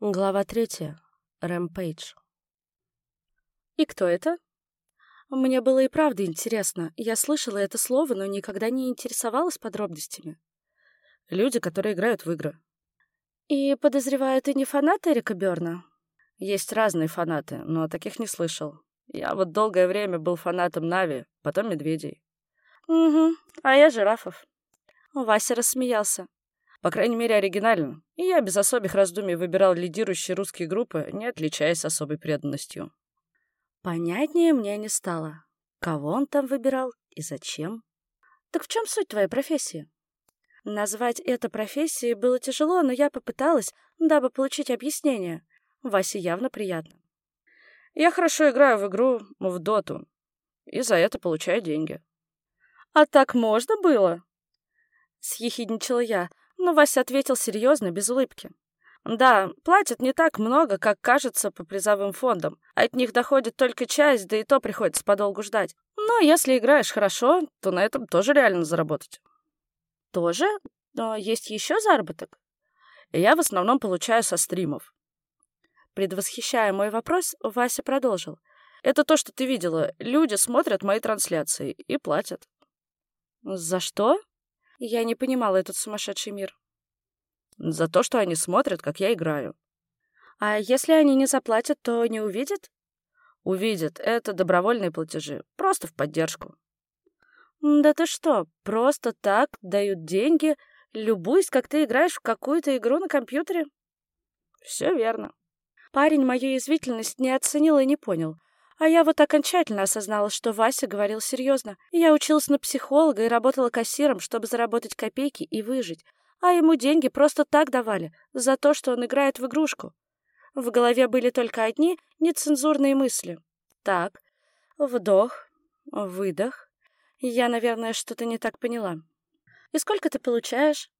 Глава третья. Рэмпейдж. «И кто это?» Мне было и правда интересно. Я слышала это слово, но никогда не интересовалась подробностями. Люди, которые играют в игры. И, подозреваю, ты не фанат Эрика Берна? Есть разные фанаты, но таких не слышал. Я вот долгое время был фанатом Нави, потом Медведей. Угу, а я жирафов. Вася рассмеялся. По крайней мере, оригинально. И я без особых раздумий выбирал лидирующие русские группы, не отличаясь особой преданностью. Понятнее мне не стало. Кого он там выбирал и зачем? Так в чем суть твоей профессии? Назвать это профессией было тяжело, но я попыталась, дабы получить объяснение. Васе явно приятно. Я хорошо играю в игру в доту, и за это получаю деньги. «А так можно было?» Съехидничала я, но Вася ответил серьезно, без улыбки. Да, платят не так много, как кажется по призовым фондам. От них доходит только часть, да и то приходится подолгу ждать. Но если играешь хорошо, то на этом тоже реально заработать. Тоже? Но есть еще заработок? Я в основном получаю со стримов. Предвосхищая мой вопрос, Вася продолжил. Это то, что ты видела. Люди смотрят мои трансляции и платят. За что? Я не понимала этот сумасшедший мир. За то, что они смотрят, как я играю. А если они не заплатят, то не увидят? Увидят. Это добровольные платежи. Просто в поддержку. Да ты что, просто так дают деньги, любуясь, как ты играешь в какую-то игру на компьютере? Все верно. Парень мою язвительность не оценил и не понял. А я вот окончательно осознала, что Вася говорил серьезно. Я училась на психолога и работала кассиром, чтобы заработать копейки и выжить а ему деньги просто так давали, за то, что он играет в игрушку. В голове были только одни нецензурные мысли. Так, вдох, выдох. Я, наверное, что-то не так поняла. И сколько ты получаешь?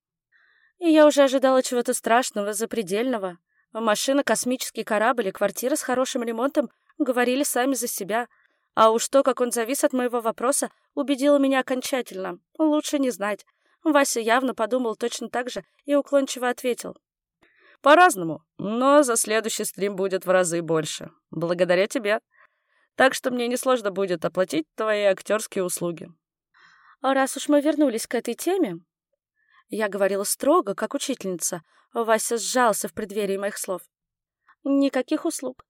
И я уже ожидала чего-то страшного, запредельного. Машина, космический корабль и квартира с хорошим ремонтом говорили сами за себя. А уж то, как он завис от моего вопроса, убедило меня окончательно. Лучше не знать. Вася явно подумал точно так же и уклончиво ответил. «По-разному, но за следующий стрим будет в разы больше. Благодаря тебе. Так что мне несложно будет оплатить твои актерские услуги». А раз уж мы вернулись к этой теме...» Я говорила строго, как учительница. Вася сжался в преддверии моих слов. «Никаких услуг.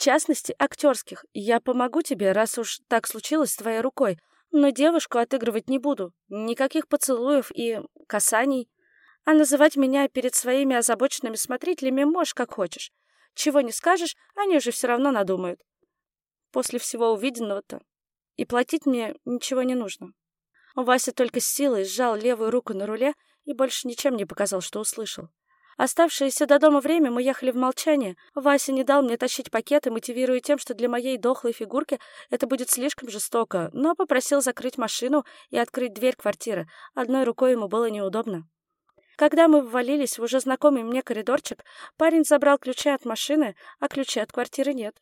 В частности, актерских. Я помогу тебе, раз уж так случилось с твоей рукой, но девушку отыгрывать не буду. Никаких поцелуев и касаний. А называть меня перед своими озабоченными смотрителями можешь как хочешь. Чего не скажешь, они уже все равно надумают. После всего увиденного-то. И платить мне ничего не нужно. Вася только с силой сжал левую руку на руле и больше ничем не показал, что услышал. Оставшееся до дома время мы ехали в молчании. Вася не дал мне тащить пакеты, мотивируя тем, что для моей дохлой фигурки это будет слишком жестоко, но попросил закрыть машину и открыть дверь квартиры. Одной рукой ему было неудобно. Когда мы ввалились в уже знакомый мне коридорчик, парень забрал ключи от машины, а ключи от квартиры нет.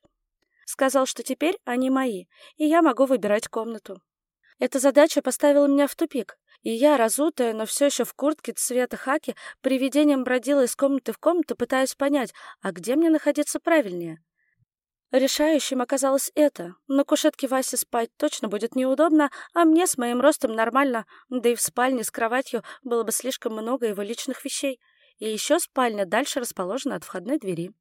Сказал, что теперь они мои, и я могу выбирать комнату. Эта задача поставила меня в тупик. И я, разутая, но все еще в куртке цвета хаки, привидением бродила из комнаты в комнату, пытаясь понять, а где мне находиться правильнее. Решающим оказалось это. На кушетке Васи спать точно будет неудобно, а мне с моим ростом нормально, да и в спальне с кроватью было бы слишком много его личных вещей. И еще спальня дальше расположена от входной двери.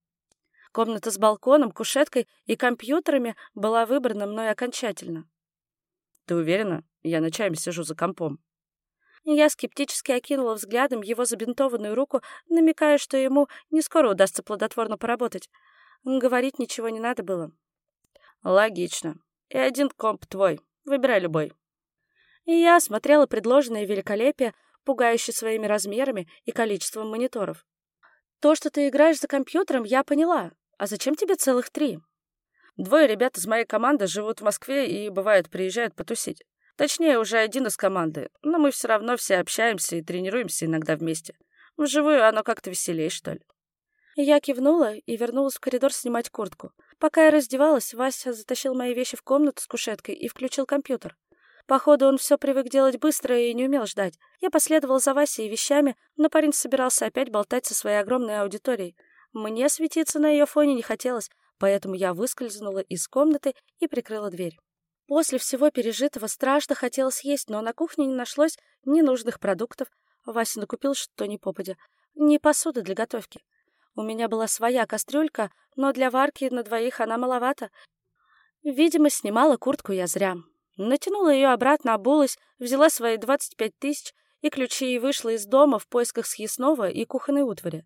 Комната с балконом, кушеткой и компьютерами была выбрана мной окончательно. «Ты уверена? Я ночами сижу за компом», я скептически окинула взглядом его забинтованную руку, намекая, что ему не скоро удастся плодотворно поработать. Говорить ничего не надо было. «Логично. И один комп твой. Выбирай любой». И я осмотрела предложенное великолепие, пугающее своими размерами и количеством мониторов. «То, что ты играешь за компьютером, я поняла. А зачем тебе целых три?» «Двое ребят из моей команды живут в Москве и, бывает, приезжают потусить. Точнее, уже один из команды, но мы все равно все общаемся и тренируемся иногда вместе. Вживую оно как-то веселее, что ли. Я кивнула и вернулась в коридор снимать куртку. Пока я раздевалась, Вася затащил мои вещи в комнату с кушеткой и включил компьютер. Походу, он все привык делать быстро и не умел ждать. Я последовал за Васей и вещами, но парень собирался опять болтать со своей огромной аудиторией. Мне светиться на ее фоне не хотелось, поэтому я выскользнула из комнаты и прикрыла дверь. После всего пережитого страшно хотелось есть, но на кухне не нашлось ни нужных продуктов. Вася накупил что ни попадя, ни посуды для готовки. У меня была своя кастрюлька, но для варки на двоих она маловато. Видимо, снимала куртку я зря. Натянула ее обратно, обулась, взяла свои 25 тысяч и ключи и вышла из дома в поисках съестного и кухонной утвари.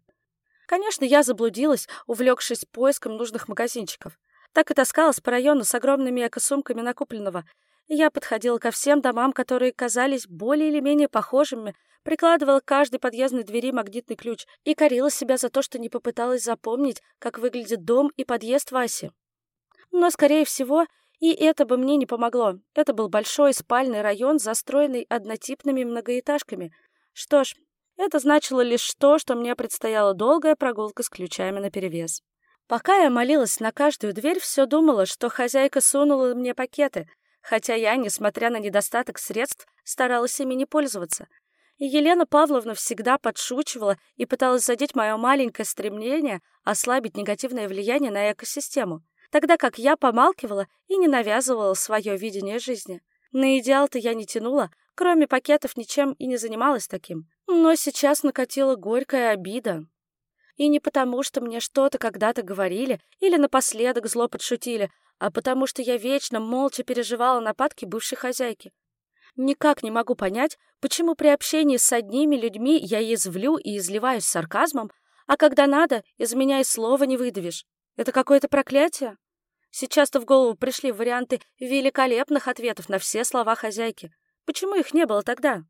Конечно, я заблудилась, увлекшись поиском нужных магазинчиков. Так и таскалась по району с огромными экосумками накупленного. Я подходила ко всем домам, которые казались более или менее похожими, прикладывала к каждой подъездной двери магнитный ключ и корила себя за то, что не попыталась запомнить, как выглядит дом и подъезд Васи. Но, скорее всего, и это бы мне не помогло. Это был большой спальный район, застроенный однотипными многоэтажками. Что ж, это значило лишь то, что мне предстояла долгая прогулка с ключами наперевес. Пока я молилась на каждую дверь, все думала, что хозяйка сунула мне пакеты, хотя я, несмотря на недостаток средств, старалась ими не пользоваться. И Елена Павловна всегда подшучивала и пыталась задеть мое маленькое стремление ослабить негативное влияние на экосистему, тогда как я помалкивала и не навязывала свое видение жизни. На идеал-то я не тянула, кроме пакетов ничем и не занималась таким. Но сейчас накатила горькая обида. И не потому, что мне что-то когда-то говорили или напоследок зло подшутили, а потому что я вечно молча переживала нападки бывшей хозяйки. Никак не могу понять, почему при общении с одними людьми я язвлю и изливаюсь сарказмом, а когда надо, из меня и слова не выдавишь. Это какое-то проклятие? Сейчас-то в голову пришли варианты великолепных ответов на все слова хозяйки. Почему их не было тогда?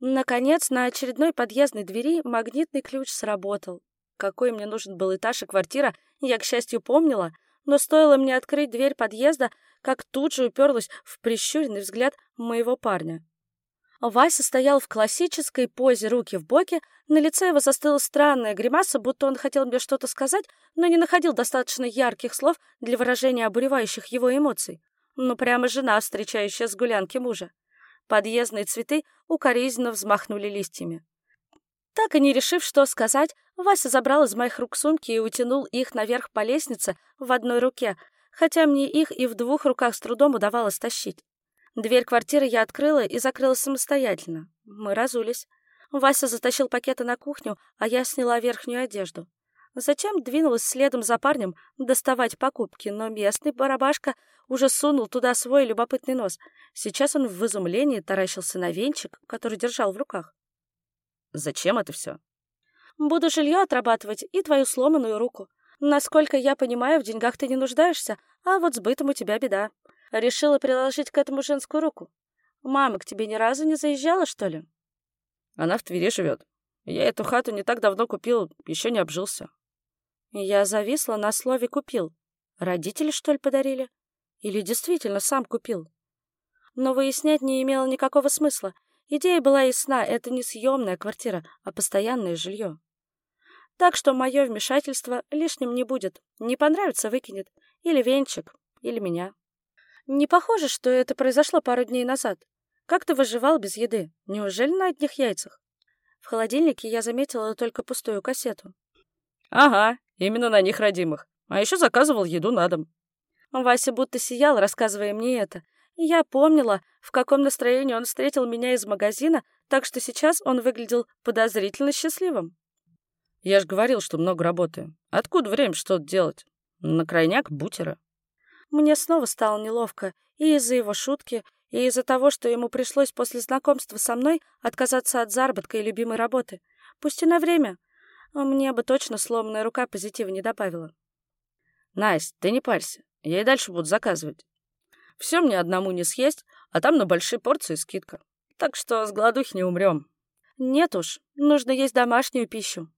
Наконец, на очередной подъездной двери магнитный ключ сработал. Какой мне нужен был этаж и квартира, я, к счастью, помнила, но стоило мне открыть дверь подъезда, как тут же уперлась в прищуренный взгляд моего парня. Вася стоял в классической позе руки в боки, на лице его застыла странная гримаса, будто он хотел мне что-то сказать, но не находил достаточно ярких слов для выражения обуревающих его эмоций. Ну, прямо жена, встречающая с гулянки мужа. Подъездные цветы укоризненно взмахнули листьями. Так и не решив, что сказать, Вася забрал из моих рук сумки и утянул их наверх по лестнице в одной руке, хотя мне их и в двух руках с трудом удавалось тащить. Дверь квартиры я открыла и закрыла самостоятельно. Мы разулись. Вася затащил пакеты на кухню, а я сняла верхнюю одежду. Затем двинулась следом за парнем доставать покупки, но местный барабашка уже сунул туда свой любопытный нос. Сейчас он в изумлении таращился на венчик, который держал в руках. «Зачем это все?» «Буду жилье отрабатывать и твою сломанную руку. Насколько я понимаю, в деньгах ты не нуждаешься, а вот с бытом у тебя беда. Решила приложить к этому женскую руку. Мама к тебе ни разу не заезжала, что ли?» «Она в Твери живет. Я эту хату не так давно купил, еще не обжился». Я зависла на слове «купил». Родители, что ли, подарили? Или действительно сам купил? Но выяснять не имело никакого смысла. Идея была ясна, это не съемная квартира, а постоянное жилье. Так что мое вмешательство лишним не будет. Не понравится — выкинет. Или венчик, или меня. Не похоже, что это произошло пару дней назад. Как ты выживал без еды? Неужели на одних яйцах? В холодильнике я заметила только пустую кассету. Ага, именно на них родимых. А еще заказывал еду на дом. Вася будто сиял, рассказывая мне это. И я помнила, в каком настроении он встретил меня из магазина, так что сейчас он выглядел подозрительно счастливым. Я же говорил, что много работаю. Откуда время что-то делать? На крайняк бутера. Мне снова стало неловко и из-за его шутки, и из-за того, что ему пришлось после знакомства со мной отказаться от заработка и любимой работы. Пусть и на время. Мне бы точно сломанная рука позитива не добавила. Настя, ты не парься. Я и дальше буду заказывать. Все мне одному не съесть, а там на большие порции скидка. Так что с голодухи не умрем. Нет уж, нужно есть домашнюю пищу.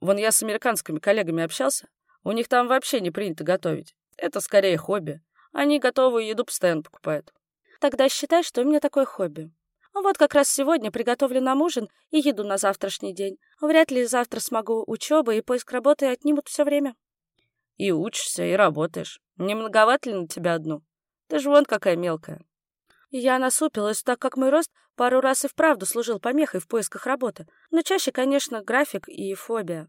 Вон я с американскими коллегами общался. У них там вообще не принято готовить. Это скорее хобби. Они готовую еду постоянно покупают. Тогда считай, что у меня такое хобби. Вот как раз сегодня приготовлю нам ужин и еду на завтрашний день. Вряд ли завтра смогу. Учеба и поиск работы отнимут все время. И учишься, и работаешь. Не многовато ли на тебя одну? Ты же вон какая мелкая. Я насупилась, так как мой рост пару раз и вправду служил помехой в поисках работы, но чаще, конечно, график и фобия.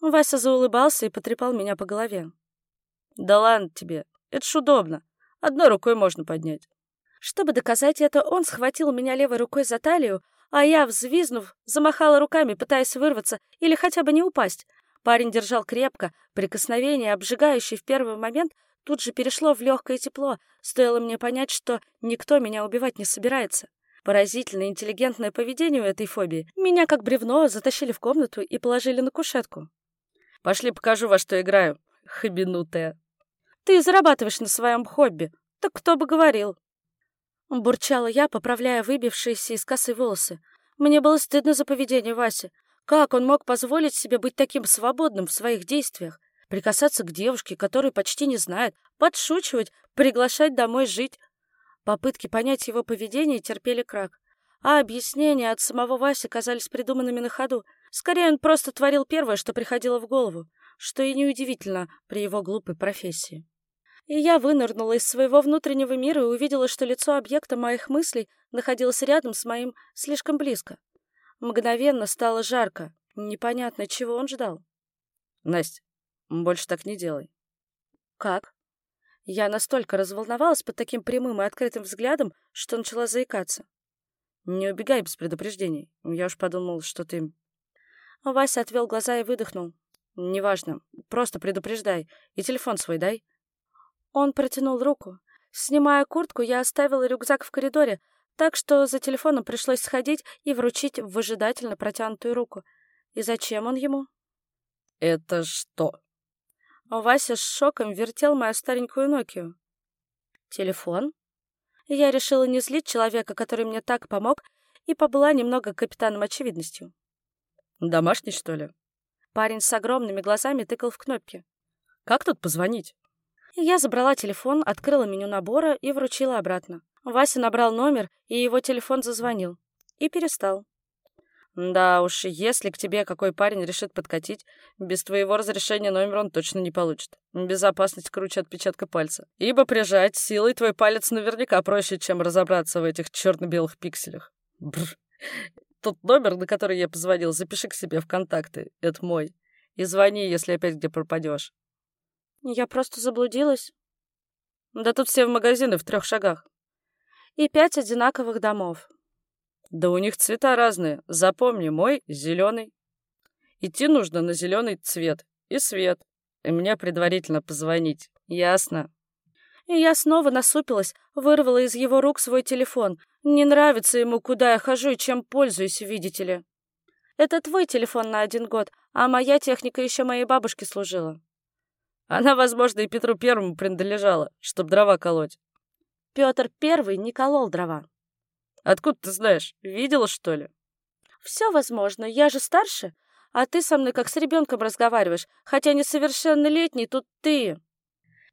Вася заулыбался и потрепал меня по голове. «Да ладно тебе, это ж удобно. Одной рукой можно поднять». Чтобы доказать это, он схватил меня левой рукой за талию, а я, взвизнув, замахала руками, пытаясь вырваться или хотя бы не упасть. Парень держал крепко, прикосновение, обжигающее в первый момент, тут же перешло в легкое тепло, стоило мне понять, что никто меня убивать не собирается. Поразительно интеллигентное поведение у этой фобии. Меня, как бревно, затащили в комнату и положили на кушетку. «Пошли покажу, во что играю, хабинутая». «Ты зарабатываешь на своем хобби. Так кто бы говорил?» Бурчала я, поправляя выбившиеся из косы волосы. Мне было стыдно за поведение Васи. Как он мог позволить себе быть таким свободным в своих действиях? Прикасаться к девушке, которую почти не знает, подшучивать, приглашать домой жить. Попытки понять его поведение терпели крак. А объяснения от самого Васи казались придуманными на ходу. Скорее, он просто творил первое, что приходило в голову, что и неудивительно при его глупой профессии. И я вынырнула из своего внутреннего мира и увидела, что лицо объекта моих мыслей находилось рядом с моим слишком близко. Мгновенно стало жарко. Непонятно, чего он ждал. «Настя, больше так не делай». «Как?» Я настолько разволновалась под таким прямым и открытым взглядом, что начала заикаться. «Не убегай без предупреждений. Я уж подумал, что ты...» Вася отвел глаза и выдохнул. «Неважно. Просто предупреждай. И телефон свой дай». Он протянул руку. Снимая куртку, я оставила рюкзак в коридоре, так что за телефоном пришлось сходить и вручить в выжидательно протянутую руку. И зачем он ему? «Это что?» Вася с шоком вертел мою старенькую Нокию. «Телефон?» Я решила не злить человека, который мне так помог, и побыла немного капитаном очевидностью. «Домашний, что ли?» Парень с огромными глазами тыкал в кнопки. «Как тут позвонить?» Я забрала телефон, открыла меню набора и вручила обратно. Вася набрал номер, и его телефон зазвонил. И перестал. «Да уж, если к тебе какой парень решит подкатить, без твоего разрешения номер он точно не получит. Безопасность круче отпечатка пальца. Ибо прижать силой твой палец наверняка проще, чем разобраться в этих черно-белых пикселях. Бррр. Тот номер, на который я позвонил, запиши к себе в контакты. Это мой. И звони, если опять где пропадешь. Я просто заблудилась. Да тут все в магазины в трех шагах. И пять одинаковых домов. Да у них цвета разные. Запомни, мой зеленый. Идти нужно на зеленый цвет и свет. И мне предварительно позвонить. Ясно? И я снова насупилась, вырвала из его рук свой телефон. Не нравится ему, куда я хожу и чем пользуюсь, видите ли. Это твой телефон на один год, а моя техника еще моей бабушке служила. Она, возможно, и Петру Первому принадлежала, чтоб дрова колоть. Петр Первый не колол дрова. Откуда ты знаешь? Видела, что ли? Все возможно, я же старше, а ты со мной как с ребенком разговариваешь, хотя несовершеннолетний тут ты.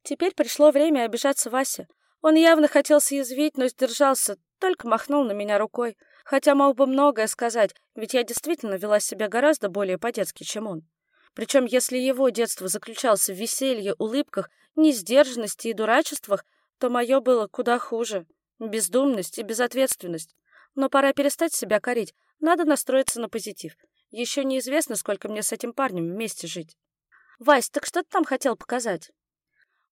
Теперь пришло время обижаться Васе. Он явно хотел съязвить, но сдержался, только махнул на меня рукой. Хотя мог бы многое сказать, ведь я действительно вела себя гораздо более по-детски, чем он. Причем, если его детство заключалось в веселье, улыбках, несдержанности и дурачествах, то мое было куда хуже. Бездумность и безответственность. Но пора перестать себя корить, надо настроиться на позитив. Еще неизвестно, сколько мне с этим парнем вместе жить. «Вась, так что ты там хотел показать?»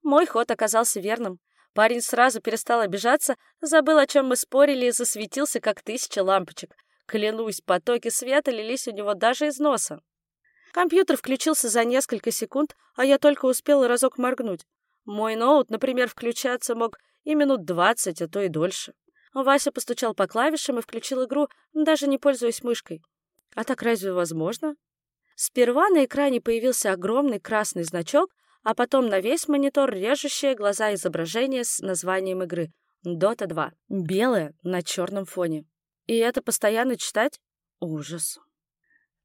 Мой ход оказался верным. Парень сразу перестал обижаться, забыл, о чем мы спорили, и засветился, как тысяча лампочек. Клянусь, потоки света лились у него даже из носа. Компьютер включился за несколько секунд, а я только успела разок моргнуть. Мой ноут, например, включаться мог и минут двадцать, а то и дольше. Вася постучал по клавишам и включил игру, даже не пользуясь мышкой. А так разве возможно? Сперва на экране появился огромный красный значок, а потом на весь монитор режущее глаза изображение с названием игры Dota 2. Белое на черном фоне. И это постоянно читать? Ужас.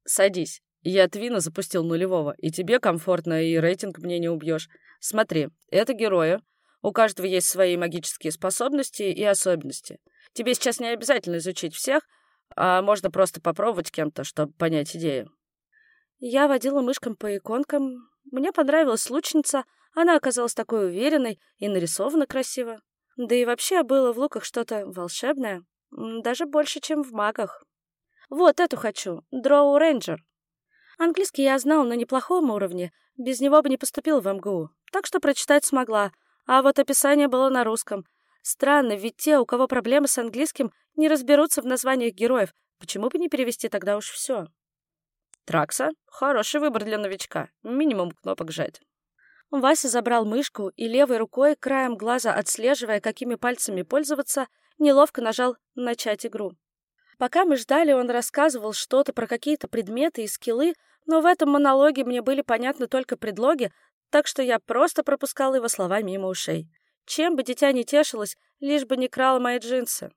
Садись. Я Твина запустил нулевого, и тебе комфортно, и рейтинг мне не убьешь. Смотри, это герои. У каждого есть свои магические способности и особенности. Тебе сейчас не обязательно изучить всех, а можно просто попробовать кем-то, чтобы понять идею. Я водила мышкам по иконкам. Мне понравилась лучница. Она оказалась такой уверенной и нарисована красиво. Да и вообще было в луках что-то волшебное. Даже больше, чем в магах. Вот эту хочу. Дроу Рейнджер. Английский я знал на неплохом уровне, без него бы не поступил в МГУ, так что прочитать смогла, а вот описание было на русском. Странно, ведь те, у кого проблемы с английским, не разберутся в названиях героев, почему бы не перевести тогда уж все? Тракса — хороший выбор для новичка, минимум кнопок жать. Вася забрал мышку и левой рукой, краем глаза отслеживая, какими пальцами пользоваться, неловко нажал «начать игру». Пока мы ждали, он рассказывал что-то про какие-то предметы и скиллы, но в этом монологе мне были понятны только предлоги, так что я просто пропускал его слова мимо ушей. Чем бы дитя не тешилось, лишь бы не крало мои джинсы.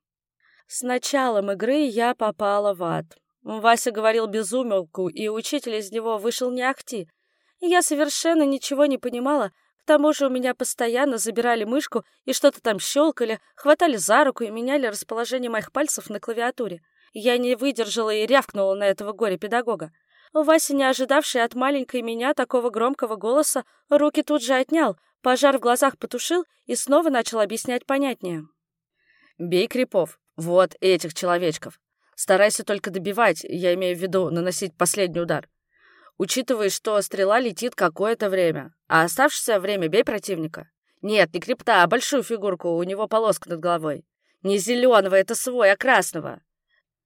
С началом игры я попала в ад. Вася говорил без умолку, и учитель из него вышел не ахти. Я совершенно ничего не понимала, к тому же у меня постоянно забирали мышку и что-то там щелкали, хватали за руку и меняли расположение моих пальцев на клавиатуре. Я не выдержала и рявкнула на этого горе-педагога. Вася, не ожидавший от маленькой меня такого громкого голоса, руки тут же отнял, пожар в глазах потушил и снова начал объяснять понятнее. «Бей крипов, вот этих человечков. Старайся только добивать, я имею в виду наносить последний удар. Учитывая, что стрела летит какое-то время, а оставшееся время бей противника. Нет, не крипта, а большую фигурку, у него полоска над головой. Не зеленого, это свой, а красного.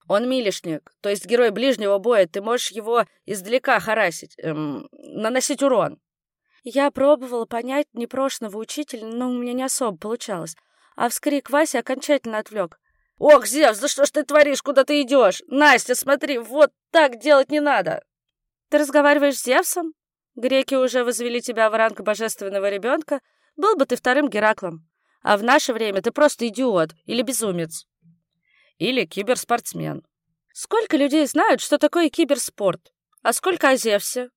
Он милишник, то есть герой ближнего боя, ты можешь его издалека харасить, эм, наносить урон. Я пробовала понять непрошенного учителя, но у меня не особо получалось. А вскрик Васи окончательно отвлек. «Ох, Зевс, да что ж ты творишь? Куда ты идешь? Настя, смотри, вот так делать не надо!» «Ты разговариваешь с Зевсом? Греки уже возвели тебя в ранг божественного ребенка. Был бы ты вторым Гераклом. А в наше время ты просто идиот или безумец». Или киберспортсмен. Сколько людей знают, что такое киберспорт? А сколько о Зевсе?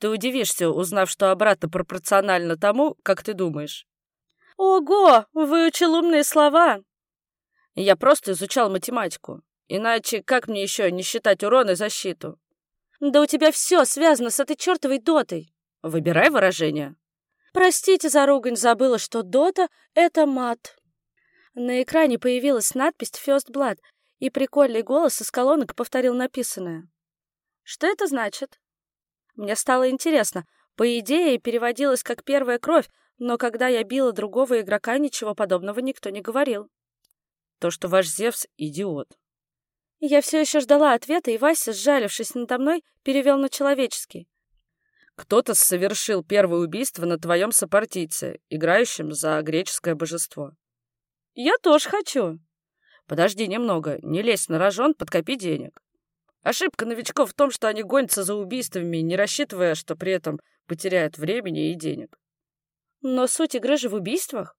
Ты удивишься, узнав, что обратно пропорционально тому, как ты думаешь. Ого, выучил умные слова. Я просто изучал математику. Иначе как мне еще не считать урон и защиту? Да у тебя все связано с этой чертовой дотой. Выбирай выражение. Простите за ругань, забыла, что дота — это мат. На экране появилась надпись «First Blood», и прикольный голос из колонок повторил написанное. Что это значит? Мне стало интересно. По идее, переводилось как «первая кровь», но когда я била другого игрока, ничего подобного никто не говорил. То, что ваш Зевс — идиот. Я все еще ждала ответа, и Вася, сжалившись надо мной, перевел на человеческий. Кто-то совершил первое убийство на твоем сопартийце, играющем за греческое божество. Я тоже хочу. Подожди немного, не лезь на рожон, подкопи денег. Ошибка новичков в том, что они гонятся за убийствами, не рассчитывая, что при этом потеряют времени и денег. Но суть игры же в убийствах.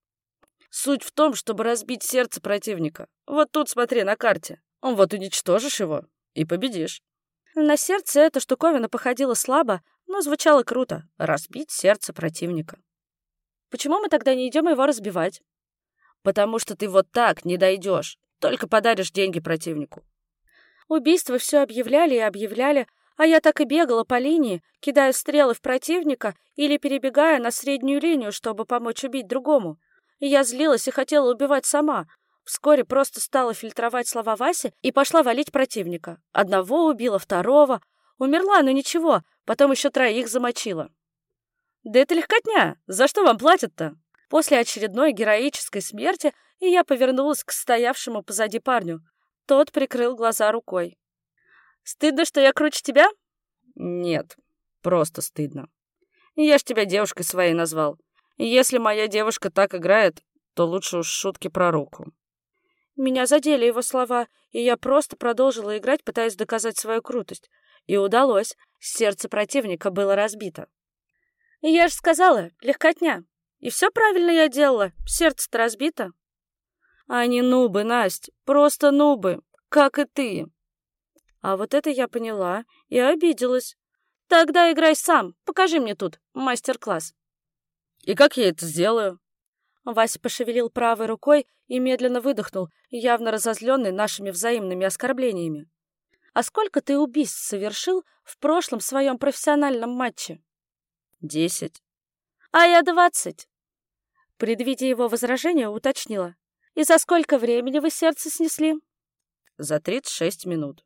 Суть в том, чтобы разбить сердце противника. Вот тут смотри на карте. Он вот уничтожишь его и победишь. На сердце эта штуковина походила слабо, но звучало круто. Разбить сердце противника. Почему мы тогда не идем его разбивать? Потому что ты вот так не дойдешь, только подаришь деньги противнику. Убийства все объявляли и объявляли, а я так и бегала по линии, кидая стрелы в противника или перебегая на среднюю линию, чтобы помочь убить другому. И я злилась и хотела убивать сама. Вскоре просто стала фильтровать слова Васи и пошла валить противника. Одного убила, второго. Умерла, но ничего, потом еще троих замочила. «Да это легкотня! За что вам платят-то?» После очередной героической смерти и я повернулась к стоявшему позади парню. Тот прикрыл глаза рукой. «Стыдно, что я круче тебя?» «Нет, просто стыдно. Я ж тебя девушкой своей назвал. Если моя девушка так играет, то лучше уж шутки про руку». Меня задели его слова, и я просто продолжила играть, пытаясь доказать свою крутость. И удалось. Сердце противника было разбито. «Я же сказала, легкотня. И все правильно я делала, сердце-то разбито. Они нубы, Насть, просто нубы, как и ты. А вот это я поняла и обиделась. Тогда играй сам, покажи мне тут мастер-класс. И как я это сделаю? Вася пошевелил правой рукой и медленно выдохнул, явно разозленный нашими взаимными оскорблениями. «А сколько ты убийств совершил в прошлом своем профессиональном матче?» «Десять». «А я двадцать». Предвидя его возражение, уточнила. «И за сколько времени вы сердце снесли?» «За тридцать шесть минут».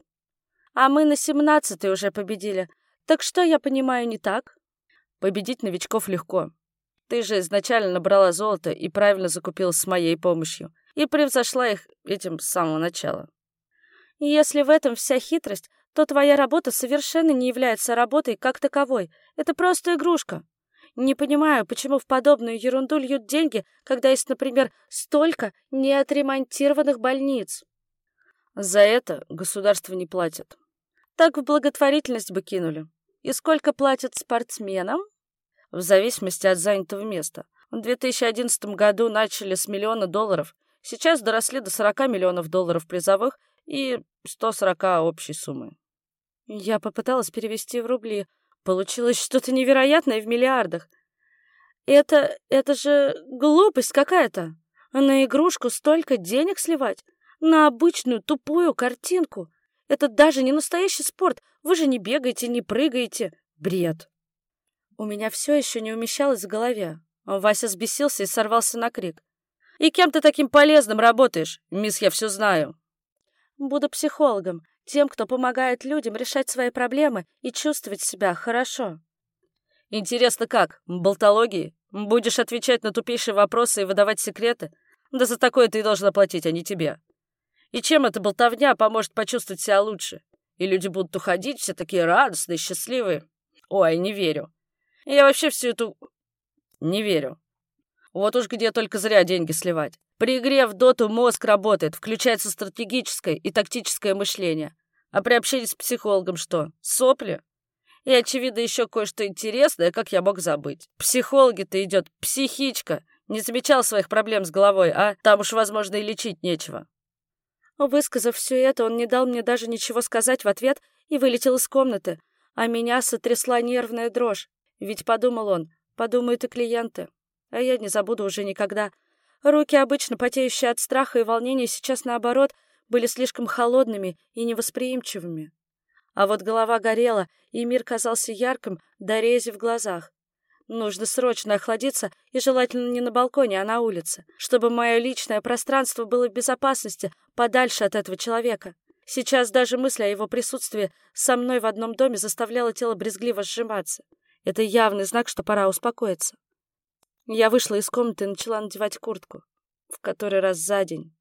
«А мы на семнадцатый уже победили. Так что я понимаю не так? Победить новичков легко. Ты же изначально набрала золото и правильно закупилась с моей помощью. И превзошла их этим с самого начала. Если в этом вся хитрость, то твоя работа совершенно не является работой как таковой. Это просто игрушка. Не понимаю, почему в подобную ерунду льют деньги, когда есть, например, столько неотремонтированных больниц. За это государство не платит. Так в благотворительность бы кинули. И сколько платят спортсменам? В зависимости от занятого места. В 2011 году начали с миллиона долларов, сейчас доросли до 40 миллионов долларов призовых и 140 общей суммы. Я попыталась перевести в рубли. Получилось что-то невероятное в миллиардах. Это... это же глупость какая-то. На игрушку столько денег сливать? На обычную тупую картинку? Это даже не настоящий спорт. Вы же не бегаете, не прыгаете. Бред. У меня все еще не умещалось в голове. Вася сбесился и сорвался на крик. «И кем ты таким полезным работаешь? Мисс, я все знаю». «Буду психологом тем, кто помогает людям решать свои проблемы и чувствовать себя хорошо. Интересно как? Болтологии? Будешь отвечать на тупейшие вопросы и выдавать секреты? Да за такое ты должна платить, а не тебе. И чем эта болтовня поможет почувствовать себя лучше? И люди будут уходить, все такие радостные, счастливые. Ой, не верю. Я вообще всю эту... Не верю. Вот уж где только зря деньги сливать. При игре в доту мозг работает, включается стратегическое и тактическое мышление. А при общении с психологом что, сопли? И, очевидно, еще кое-что интересное, как я мог забыть. Психологи-то идет психичка. Не замечал своих проблем с головой, а там уж, возможно, и лечить нечего. Высказав все это, он не дал мне даже ничего сказать в ответ и вылетел из комнаты, а меня сотрясла нервная дрожь. Ведь, подумал он, подумают и клиенты. А я не забуду уже никогда, Руки, обычно потеющие от страха и волнения, сейчас, наоборот, были слишком холодными и невосприимчивыми. А вот голова горела, и мир казался ярким до рези в глазах. Нужно срочно охладиться, и желательно не на балконе, а на улице, чтобы мое личное пространство было в безопасности, подальше от этого человека. Сейчас даже мысль о его присутствии со мной в одном доме заставляла тело брезгливо сжиматься. Это явный знак, что пора успокоиться. Я вышла из комнаты и начала надевать куртку. В который раз за день.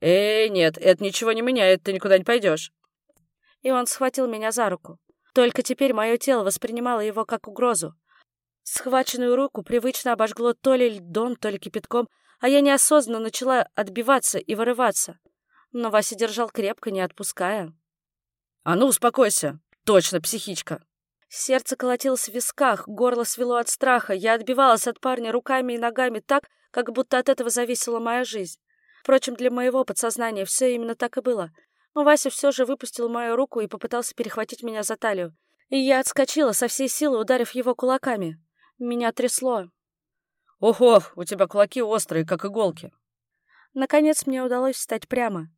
«Эй, нет, это ничего не меняет, ты никуда не пойдешь». И он схватил меня за руку. Только теперь мое тело воспринимало его как угрозу. Схваченную руку привычно обожгло то ли льдом, то ли кипятком, а я неосознанно начала отбиваться и вырываться. Но Вася держал крепко, не отпуская. «А ну, успокойся! Точно, психичка!» Сердце колотилось в висках, горло свело от страха. Я отбивалась от парня руками и ногами так, как будто от этого зависела моя жизнь. Впрочем, для моего подсознания все именно так и было. Но Вася все же выпустил мою руку и попытался перехватить меня за талию. И я отскочила со всей силы, ударив его кулаками. Меня трясло. «Ого, у тебя кулаки острые, как иголки!» Наконец мне удалось встать прямо.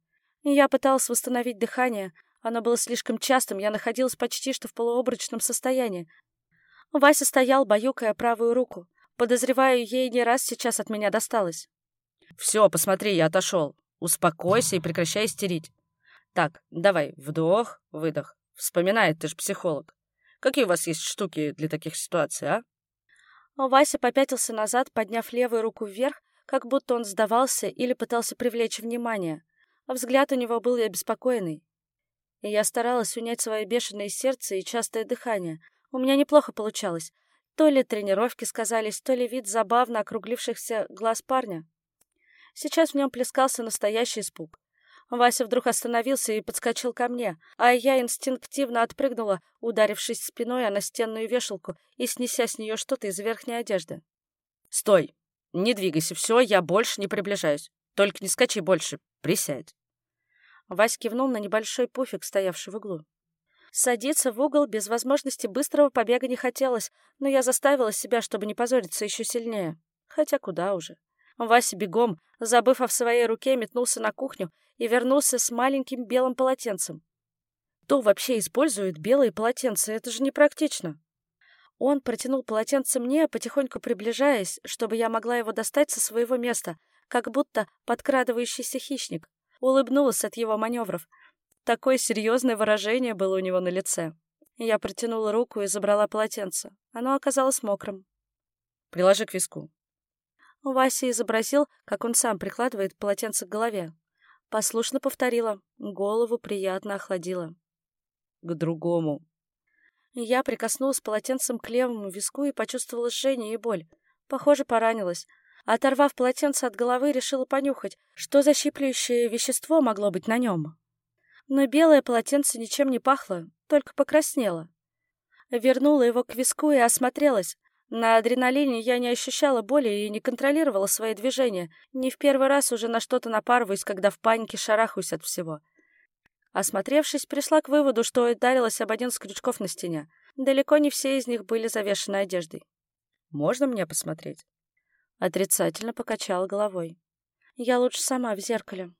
Я пыталась восстановить дыхание, оно было слишком частым, я находилась почти что в полуобрачном состоянии. Вася стоял, баюкая правую руку. Подозреваю, ей не раз сейчас от меня досталось. «Все, посмотри, я отошел. Успокойся и прекращай истерить. Так, давай, вдох, выдох. Вспоминай, ты же психолог. Какие у вас есть штуки для таких ситуаций, а?» Вася попятился назад, подняв левую руку вверх, как будто он сдавался или пытался привлечь внимание. Взгляд у него был обеспокоенный я старалась унять свое бешеное сердце и частое дыхание. У меня неплохо получалось. То ли тренировки сказались, то ли вид забавно округлившихся глаз парня. Сейчас в нем плескался настоящий испуг. Вася вдруг остановился и подскочил ко мне, а я инстинктивно отпрыгнула, ударившись спиной о настенную вешалку и снеся с нее что-то из верхней одежды. «Стой! Не двигайся, все, я больше не приближаюсь. Только не скачи больше, присядь». Вась кивнул на небольшой пуфик, стоявший в углу. Садиться в угол без возможности быстрого побега не хотелось, но я заставила себя, чтобы не позориться еще сильнее. Хотя куда уже. Вася бегом, забыв о своей руке, метнулся на кухню и вернулся с маленьким белым полотенцем. Кто вообще использует белые полотенца? Это же непрактично. Он протянул полотенце мне, потихоньку приближаясь, чтобы я могла его достать со своего места, как будто подкрадывающийся хищник улыбнулась от его маневров. Такое серьезное выражение было у него на лице. Я протянула руку и забрала полотенце. Оно оказалось мокрым. «Приложи к виску». Вася изобразил, как он сам прикладывает полотенце к голове. Послушно повторила. Голову приятно охладила. «К другому». Я прикоснулась полотенцем к левому виску и почувствовала жжение и боль. Похоже, поранилась. Оторвав полотенце от головы, решила понюхать, что за щиплющее вещество могло быть на нем. Но белое полотенце ничем не пахло, только покраснело. Вернула его к виску и осмотрелась. На адреналине я не ощущала боли и не контролировала свои движения. Не в первый раз уже на что-то напарываюсь, когда в панике шарахаюсь от всего. Осмотревшись, пришла к выводу, что ударилась об один из крючков на стене. Далеко не все из них были завешены одеждой. «Можно мне посмотреть?» Отрицательно покачала головой. «Я лучше сама в зеркале».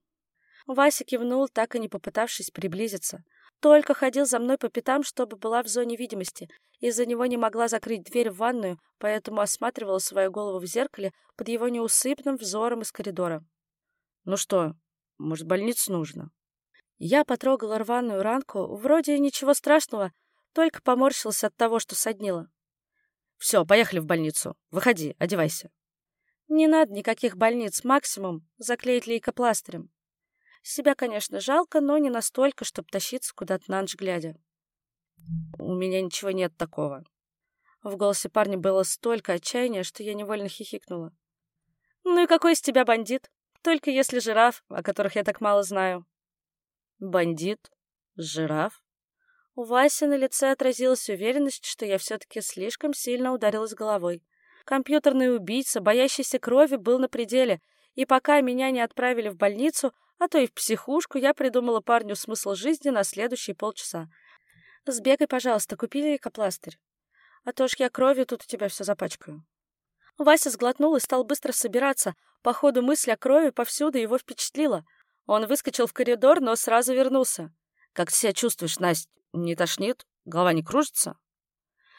Вася кивнул, так и не попытавшись приблизиться. Только ходил за мной по пятам, чтобы была в зоне видимости. Из-за него не могла закрыть дверь в ванную, поэтому осматривала свою голову в зеркале под его неусыпным взором из коридора. «Ну что, может, больницу нужно?» Я потрогала рваную ранку, вроде ничего страшного, только поморщился от того, что соднило. «Все, поехали в больницу. Выходи, одевайся». «Не надо никаких больниц, максимум заклеить лейкопластырем. Себя, конечно, жалко, но не настолько, чтобы тащиться куда-то на ночь глядя. «У меня ничего нет такого». В голосе парня было столько отчаяния, что я невольно хихикнула. «Ну и какой из тебя бандит? Только если жираф, о которых я так мало знаю». «Бандит? Жираф?» У Васи на лице отразилась уверенность, что я все-таки слишком сильно ударилась головой. Компьютерный убийца, боящийся крови, был на пределе, и пока меня не отправили в больницу, а то и в психушку я придумала парню смысл жизни на следующие полчаса. Сбегай, пожалуйста, купи лейкопластырь. А то ж я кровью тут у тебя все запачкаю. Вася сглотнул и стал быстро собираться. По ходу мысль о крови повсюду его впечатлила. Он выскочил в коридор, но сразу вернулся. «Как ты себя чувствуешь, Настя? Не тошнит? Голова не кружится?»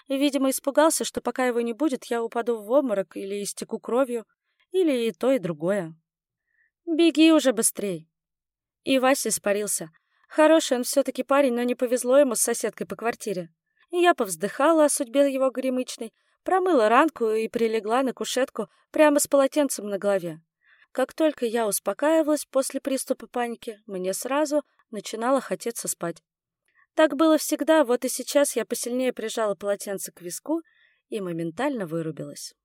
И, видимо, испугался, что пока его не будет, я упаду в обморок или истеку кровью, или и то, и другое. «Беги уже быстрей!» И Вася испарился. Хороший он все-таки парень, но не повезло ему с соседкой по квартире. И я повздыхала о судьбе его горемычной, промыла ранку и прилегла на кушетку прямо с полотенцем на голове. Как только я успокаивалась после приступа паники, мне сразу начинало хотеться спать. Так было всегда, вот и сейчас я посильнее прижала полотенце к виску и моментально вырубилась.